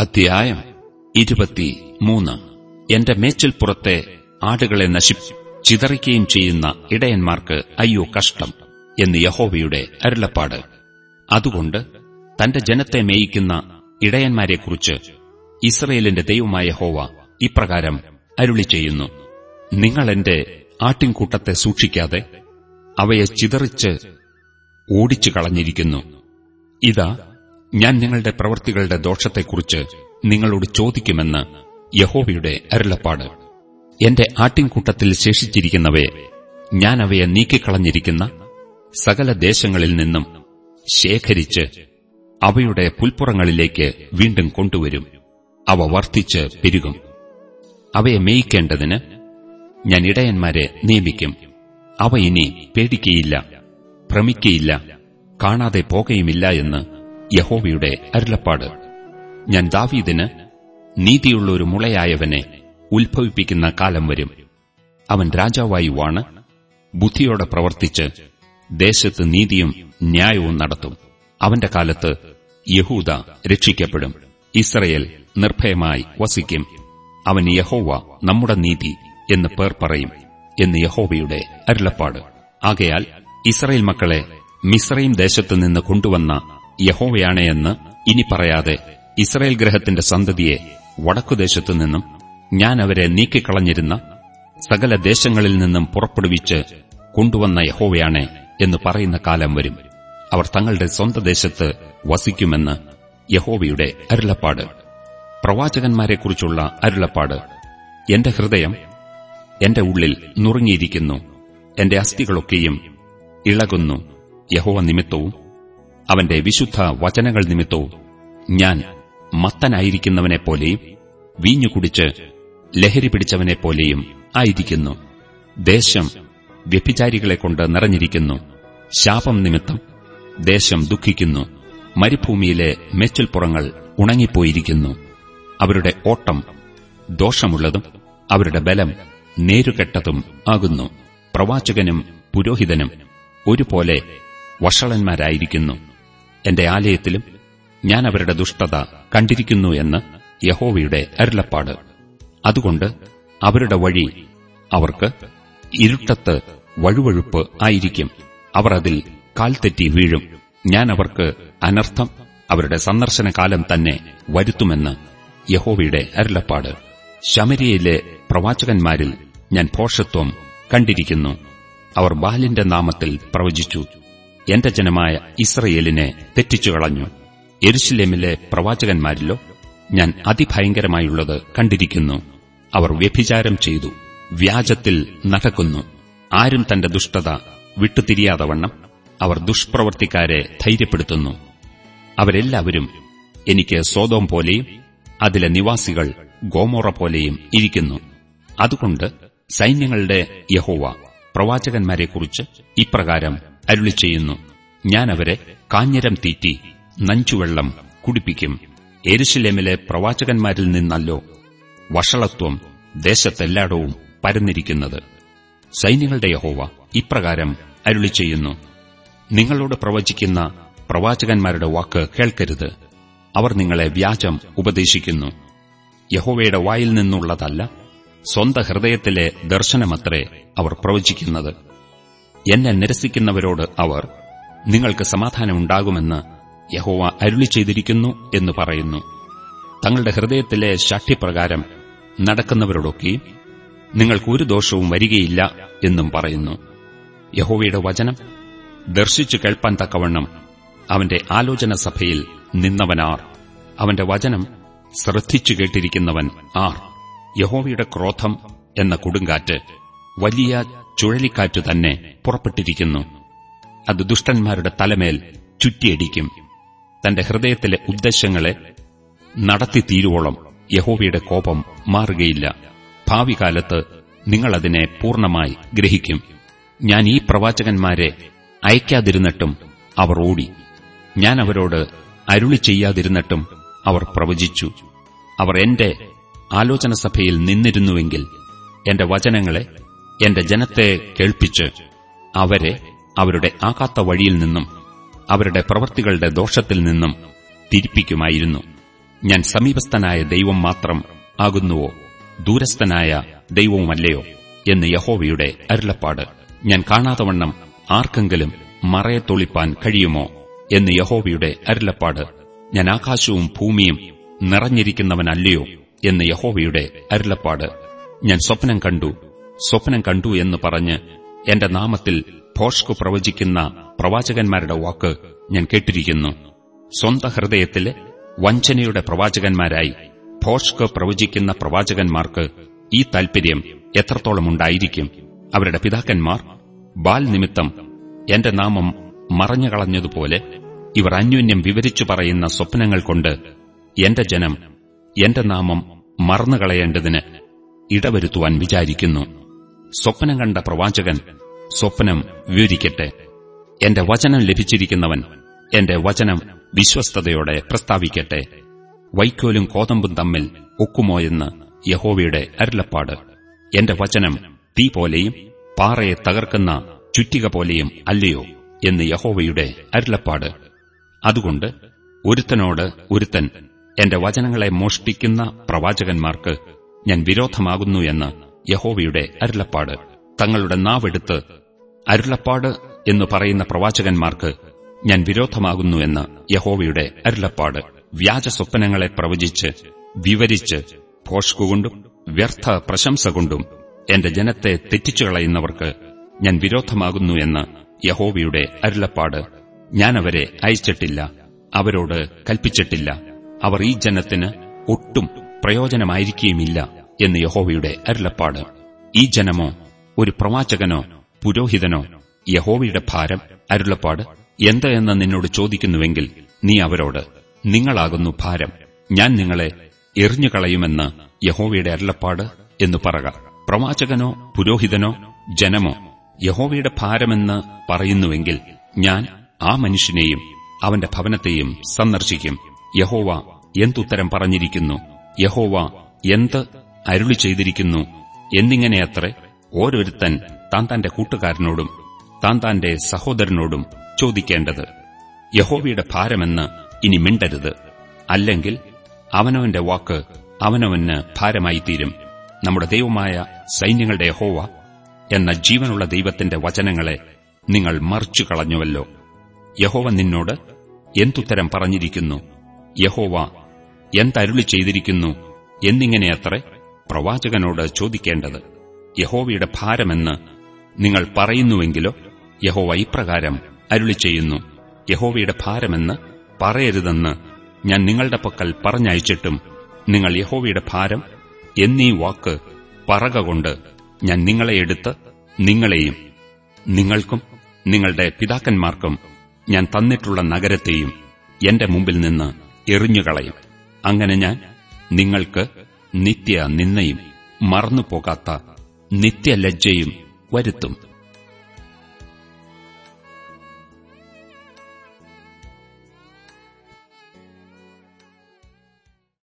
അധ്യായം ഇരുപത്തിമൂന്ന് എന്റെ മേച്ചിൽപ്പുറത്തെ ആടുകളെ നശി ചിതറിക്കുകയും ചെയ്യുന്ന ഇടയന്മാർക്ക് അയ്യോ കഷ്ടം എന്ന് യഹോവയുടെ അരുളപ്പാട്. അതുകൊണ്ട് തന്റെ ജനത്തെ മേയിക്കുന്ന ഇടയന്മാരെക്കുറിച്ച് ഇസ്രയേലിന്റെ ദൈവമായ ഹോവ ഇപ്രകാരം അരുളി ചെയ്യുന്നു. നിങ്ങൾ എന്റെ ആട്ടിൻകൂട്ടത്തെ സൂക്ഷിക്കാതെ അവയെ ചിതറിച്ച് ഓടിച്ചു കളഞ്ഞിരിക്കുന്നു ഇതാ ഞാൻ നിങ്ങളുടെ പ്രവൃത്തികളുടെ ദോഷത്തെക്കുറിച്ച് നിങ്ങളോട് ചോദിക്കുമെന്ന് യഹോവയുടെ അരുളപ്പാട്. എന്റെ ആട്ടിൻകൂട്ടത്തിൽ ശേഷിച്ചിരിക്കുന്നവയെ ഞാൻ അവയെ നീക്കിക്കളഞ്ഞിരിക്കുന്ന സകല ദേശങ്ങളിൽ നിന്നും ശേഖരിച്ച് അവയുടെ പുൽപ്പുറങ്ങളിലേക്ക് വീണ്ടും കൊണ്ടുവരും. അവ വർദ്ധിച്ച് പെരുകും. അവയെ മേയിക്കേണ്ടതിന് ഞാൻ ഇടയന്മാരെ നിയമിക്കും. അവ ഇനി പേടിക്കയില്ല ഭ്രമിക്കയില്ല കാണാതെ പോകുകയുമില്ല എന്ന് യഹോവയുടെ അരുളപ്പാട്. ഞാൻ ദാവീദിന് നീതിയുള്ള ഒരു മുളയായവനെ ഉത്ഭവിപ്പിക്കുന്ന കാലം വരും. അവൻ രാജാവായുവാണ് ബുദ്ധിയോടെ പ്രവർത്തിച്ച് ദേശത്ത് നീതിയും ന്യായവും നടത്തും. അവന്റെ കാലത്ത് യഹൂദ രക്ഷിക്കപ്പെടും ഇസ്രയേൽ നിർഭയമായി വസിക്കും. അവൻ യഹോവ നമ്മുടെ നീതി എന്ന് പേർ പറയും എന്ന് യഹോവയുടെ അരുളപ്പാട്. ആകയാൽ ഇസ്രയേൽ മക്കളെ മിസ്രൈം ദേശത്തു നിന്ന് കൊണ്ടുവന്ന യഹോവയാണ് എന്ന് ഇനി പറയാതെ ഇസ്രയേൽ ഗ്രഹത്തിന്റെ സന്തതിയെ വടക്കുദേശത്തു നിന്നും ഞാൻ അവരെ നീക്കിക്കളഞ്ഞിരുന്ന സകല ദേശങ്ങളിൽ നിന്നും പുറപ്പെടുവിച്ച് കൊണ്ടുവന്ന യഹോവയാണ് എന്ന് പറയുന്ന കാലം വരും. അവർ തങ്ങളുടെ സ്വന്ത ദേശത്ത് വസിക്കുമെന്ന് യഹോവയുടെ അരുളപ്പാട്. പ്രവാചകന്മാരെക്കുറിച്ചുള്ള അരുളപ്പാട്. എന്റെ ഹൃദയം എന്റെ ഉള്ളിൽ നുറുങ്ങിയിരിക്കുന്നു. എന്റെ അസ്ഥികളൊക്കെയും ഇളകുന്നു. യഹോവ നിമിത്തവും അവന്റെ വിശുദ്ധ വചനങ്ങൾ നിമിത്തവും ഞാൻ മത്തനായിരിക്കുന്നവനെപ്പോലെയും വീഞ്ഞു കുടിച്ച് ലഹരി പിടിച്ചവനെപ്പോലെയും ആയിരിക്കുന്നു. ദേശം വ്യഭിചാരികളെ കൊണ്ട് നിറഞ്ഞിരിക്കുന്നു. ശാപം നിമിത്തം ദേശം ദുഃഖിക്കുന്നു. മരുഭൂമിയിലെ മേച്ചിൽപ്പുറങ്ങൾ ഉണങ്ങിപ്പോയിരിക്കുന്നു. അവരുടെ ഓട്ടം ദോഷമുള്ളതും അവരുടെ ബലം നേരുകെട്ടതും ആകുന്നു. പ്രവാചകനും പുരോഹിതനും ഒരുപോലെ വഷളന്മാരായിരിക്കുന്നു. എന്റെ ആലയത്തിലും ഞാൻ അവരുടെ ദുഷ്ടത കണ്ടിരിക്കുന്നു എന്ന് യഹോവയുടെ അരുളപ്പാട്. അതുകൊണ്ട് അവരുടെ വഴി അവർക്ക് ഇരുട്ടത്ത് വഴുവഴുപ്പ് ആയിരിക്കും. അവർ അതിൽ കാൽ തെറ്റി വീഴും. ഞാൻ അവർക്ക് അനർത്ഥം അവരുടെ സന്ദർശനകാലം തന്നെ വരുത്തുമെന്ന് യഹോവയുടെ അരുളപ്പാട്. ശമരിയയിലെ പ്രവാചകന്മാരിൽ ഞാൻ ഭോഷത്വം കണ്ടിരിക്കുന്നു. അവർ ബാലിന്റെ നാമത്തിൽ പ്രവചിച്ചു. എന്റെ ജനമായ ഇസ്രയേലിനെ തെറ്റിച്ചു കളഞ്ഞു. എരുശലേമിലെ പ്രവാചകന്മാരിലോ ഞാൻ അതിഭയങ്കരമായുള്ളത് കണ്ടിരിക്കുന്നു. അവർ വ്യഭിചാരം ചെയ്തു വ്യാജത്തിൽ നടക്കുന്നു. ആരും തന്റെ ദുഷ്ടത വിട്ടുതിരിയാതവണ്ണം അവർ ദുഷ്പ്രവർത്തിക്കാരെ ധൈര്യപ്പെടുത്തുന്നു. അവരെല്ലാവരും എനിക്ക് സ്വതം പോലെയും അതിലെ നിവാസികൾ ഗോമോറ പോലെയും ഇരിക്കുന്നു. അതുകൊണ്ട് സൈന്യങ്ങളുടെ യഹോവ പ്രവാചകന്മാരെക്കുറിച്ച് ഇപ്രകാരം അരുളി ചെയ്യുന്നു. ഞാൻ അവരെ കാഞ്ഞിരം തീറ്റി നഞ്ചുവെള്ളം കുടിപ്പിക്കും. എരുശിലേമിലെ പ്രവാചകന്മാരിൽ നിന്നല്ലോ വഷളത്വം ദേശത്തെല്ലായിടവും പരന്നിരിക്കുന്നത്. സൈന്യങ്ങളുടെ യഹോവ ഇപ്രകാരം അരുളി ചെയ്യുന്നു. നിങ്ങളോട് പ്രവചിക്കുന്ന പ്രവാചകന്മാരുടെ വാക്ക് കേൾക്കരുത്. അവർ നിങ്ങളെ വ്യാജം ഉപദേശിക്കുന്നു. യഹോവയുടെ വായിൽ നിന്നുള്ളതല്ല സ്വന്ത ഹൃദയത്തിലെ ദർശനമത്രേ അവർ പ്രവചിക്കുന്നത്. എന്നെ നിരസിക്കുന്നവരോട് അവർ നിങ്ങൾക്ക് സമാധാനമുണ്ടാകുമെന്ന് യഹോവ അരുളി ചെയ്തിരിക്കുന്നു എന്ന് പറയുന്നു. തങ്ങളുടെ ഹൃദയത്തിലെ ശാഠ്യപ്രകാരം നടക്കുന്നവരോടൊക്കെ നിങ്ങൾക്ക് ഒരു ദോഷവും വരികയില്ല എന്നും പറയുന്നു. യഹോവയുടെ വചനം ദർശിച്ചു കേൾപ്പാൻ തക്കവണ്ണം അവന്റെ ആലോചന സഭയിൽ നിന്നവനാർ. അവന്റെ വചനം ശ്രദ്ധിച്ചു കേട്ടിരിക്കുന്നവൻ ആർ. യഹോവയുടെ ക്രോധം എന്ന കൊടുങ്കാറ്റ് വലിയ ചുഴലിക്കാറ്റു തന്നെ പുറപ്പെട്ടിരിക്കുന്നു. അത് ദുഷ്ടന്മാരുടെ തലമേൽ ചുറ്റിയടിക്കും. തന്റെ ഹൃദയത്തിലെ ഉദ്ദേശങ്ങളെ നടത്തിത്തീരുവോളം യഹോവയുടെ കോപം മാറുകയില്ല. ഭാവി കാലത്ത് നിങ്ങളതിനെ പൂർണമായി ഗ്രഹിക്കും. ഞാൻ ഈ പ്രവാചകന്മാരെ അയക്കാതിരുന്നിട്ടും അവർ ഓടി. ഞാൻ അവരോട് അരുളി ചെയ്യാതിരുന്നിട്ടും അവർ പ്രവചിച്ചു. അവർ എന്റെ ആലോചന സഭയിൽ നിന്നിരുന്നുവെങ്കിൽ എന്റെ വചനങ്ങളെ എന്റെ ജനത്തെ കേൾപ്പിച്ച് അവരെ അവരുടെ ആകാത്ത വഴിയിൽ നിന്നും അവരുടെ പ്രവൃത്തികളുടെ ദോഷത്തിൽ നിന്നും തിരിപ്പിക്കുമായിരുന്നു. ഞാൻ സമീപസ്ഥനായ ദൈവം മാത്രം ആകുന്നുവോ? ദൂരസ്ഥനായ ദൈവവുമല്ലയോ എന്ന് യഹോവയുടെ അരുളപ്പാട്. ഞാൻ കാണാത്തവണ്ണം ആർക്കെങ്കിലും മറയെ തൊളിപ്പാൻ കഴിയുമോ എന്ന് യഹോവയുടെ അരുളപ്പാട്. ഞാൻ ആകാശവും ഭൂമിയും നിറഞ്ഞിരിക്കുന്നവനല്ലയോ എന്ന് യഹോവയുടെ അരുളപ്പാട്. ഞാൻ സ്വപ്നം കണ്ടു സ്വപ്നം കണ്ടു എന്ന് പറഞ്ഞ് എന്റെ നാമത്തിൽ ഭോഷ്കു പ്രവചിക്കുന്ന പ്രവാചകന്മാരുടെ വാക്ക് ഞാൻ കേട്ടിരിക്കുന്നു. സ്വന്ത ഹൃദയത്തിലെ വഞ്ചനയുടെ പ്രവാചകന്മാരായി ഭോഷ്ക് പ്രവചിക്കുന്ന പ്രവാചകന്മാർക്ക് ഈ താൽപര്യം എത്രത്തോളം ഉണ്ടായിരിക്കും? അവരുടെ പിതാക്കന്മാർ ബാൽ നിമിത്തം എന്റെ നാമം മറഞ്ഞുകളഞ്ഞതുപോലെ ഇവർ അന്യോന്യം വിവരിച്ചു പറയുന്ന സ്വപ്നങ്ങൾ കൊണ്ട് എന്റെ ജനം എന്റെ നാമം മറന്നുകളയേണ്ടതിന് ഇടവരുത്തുവാൻ വിചാരിക്കുന്നു. സ്വപ്നം കണ്ട പ്രവാചകൻ സ്വപ്നം വിവരിക്കട്ടെ. എന്റെ വചനം ലഭിച്ചിരിക്കുന്നവൻ എന്റെ വചനം വിശ്വസ്തയോടെ പ്രസ്താവിക്കട്ടെ. വൈക്കോലും കോതമ്പും തമ്മിൽ ഒക്കുമോയെന്ന് യഹോവയുടെ അരുളപ്പാട്. എന്റെ വചനം തീ പോലെയും പാറയെ തകർക്കുന്ന ചുറ്റിക പോലെയും അല്ലയോ എന്ന് യഹോവയുടെ അരുളപ്പാട്. അതുകൊണ്ട് ഒരുത്തനോട് ഒരുത്തൻ എന്റെ വചനങ്ങളെ മോഷ്ടിക്കുന്ന പ്രവാചകന്മാർക്ക് ഞാൻ വിരോധമാകുന്നു എന്ന് യഹോവയുടെ അരുളപ്പാട്. തങ്ങളുടെ നാവെടുത്ത് അരുളപ്പാട് എന്ന് പറയുന്ന പ്രവാചകന്മാർക്ക് ഞാൻ വിരോധമാകുന്നു എന്ന് യഹോവയുടെ അരുളപ്പാട്. വ്യാജ സ്വപ്നങ്ങളെ പ്രവചിച്ച് വിവരിച്ച് ഭോഷ്കുകൊണ്ടും വ്യർത്ഥ പ്രശംസ കൊണ്ടും എന്റെ ജനത്തെ തെറ്റിച്ചു കളയുന്നവർക്ക് ഞാൻ വിരോധമാകുന്നു എന്ന് യഹോവയുടെ അരുളപ്പാട്. ഞാൻ അവരെ അയച്ചിട്ടില്ല അവരോട് കൽപ്പിച്ചിട്ടില്ല. അവർ ഈ ജനത്തിന് ഒട്ടും പ്രയോജനമായിരിക്കുകയുമില്ല. എന്ന് യഹോവയുടെ അരുളപ്പാട്. ഈ ജനമോ ഒരു പ്രവാചകനോ പുരോഹിതനോ യഹോവയുടെ ഭാരം അരുളപ്പാട് എന്ത് എന്ന് നിന്നോട് ചോദിക്കുന്നുവെങ്കിൽ നീ അവരോട് നിങ്ങളാകുന്നു ഭാരം. ഞാൻ നിങ്ങളെ എറിഞ്ഞുകളയുമെന്ന് യഹോവയുടെ അരുളപ്പാട് എന്ന് പറക. പ്രവാചകനോ പുരോഹിതനോ ജനമോ യഹോവയുടെ ഭാരമെന്ന് പറയുന്നുവെങ്കിൽ ഞാൻ ആ മനുഷ്യനെയും അവന്റെ ഭവനത്തെയും സന്ദർശിക്കും. യഹോവ എന്തുത്തരം പറഞ്ഞിരിക്കുന്നു? യഹോവ എന്ത് അരുളി ചെയ്തിരിക്കുന്നു. എന്നിങ്ങനെയത്രേ ഓരോരുത്തൻ താൻ തന്റെ കൂട്ടുകാരനോടും താൻ തന്റെ സഹോദരനോടും ചോദിക്കേണ്ടത്. യഹോവയുടെ ഭാരമെന്ന് ഇനി മിണ്ടരുത്. അല്ലെങ്കിൽ അവനവന്റെ വാക്ക് അവനവന് ഭാരമായിത്തീരും. നമ്മുടെ ദൈവമായ സൈന്യങ്ങളുടെ യഹോവ എന്ന ജീവനുള്ള ദൈവത്തിന്റെ വചനങ്ങളെ നിങ്ങൾ മറിച്ചു കളഞ്ഞുവല്ലോ യഹോവ നിന്നോട് എന്തുത്തരം പറഞ്ഞിരിക്കുന്നു? യഹോവ എന്തരുളി ചെയ്തിരിക്കുന്നു? എന്നിങ്ങനെയത്രേ പ്രവാചകനോട് ചോദിക്കേണ്ടത് യഹോവയുടെ ഭാരമെന്ന് നിങ്ങൾ പറയുന്നുവെങ്കിലോ യഹോവ ഇപ്രകാരം അരുളി ചെയ്യുന്നു. യഹോവയുടെ ഭാരമെന്ന് പറയരുതെന്ന് ഞാൻ നിങ്ങളുടെ പക്കൽ പറഞ്ഞയച്ചിട്ടും നിങ്ങൾ യഹോവയുടെ ഭാരം എന്നീ വാക്ക് പറകൊണ്ട് ഞാൻ നിങ്ങളെ എടുത്ത് നിങ്ങളെയും നിങ്ങൾക്കും നിങ്ങളുടെ പിതാക്കന്മാർക്കും ഞാൻ തന്നിട്ടുള്ള നഗരത്തെയും എന്റെ മുമ്പിൽ നിന്ന് എറിഞ്ഞുകളയും. അങ്ങനെ ഞാൻ നിങ്ങൾക്ക് നിത്യ നിന്നയും മറന്നുപോകാത്ത നിത്യലജ്ജയും വരുത്തും.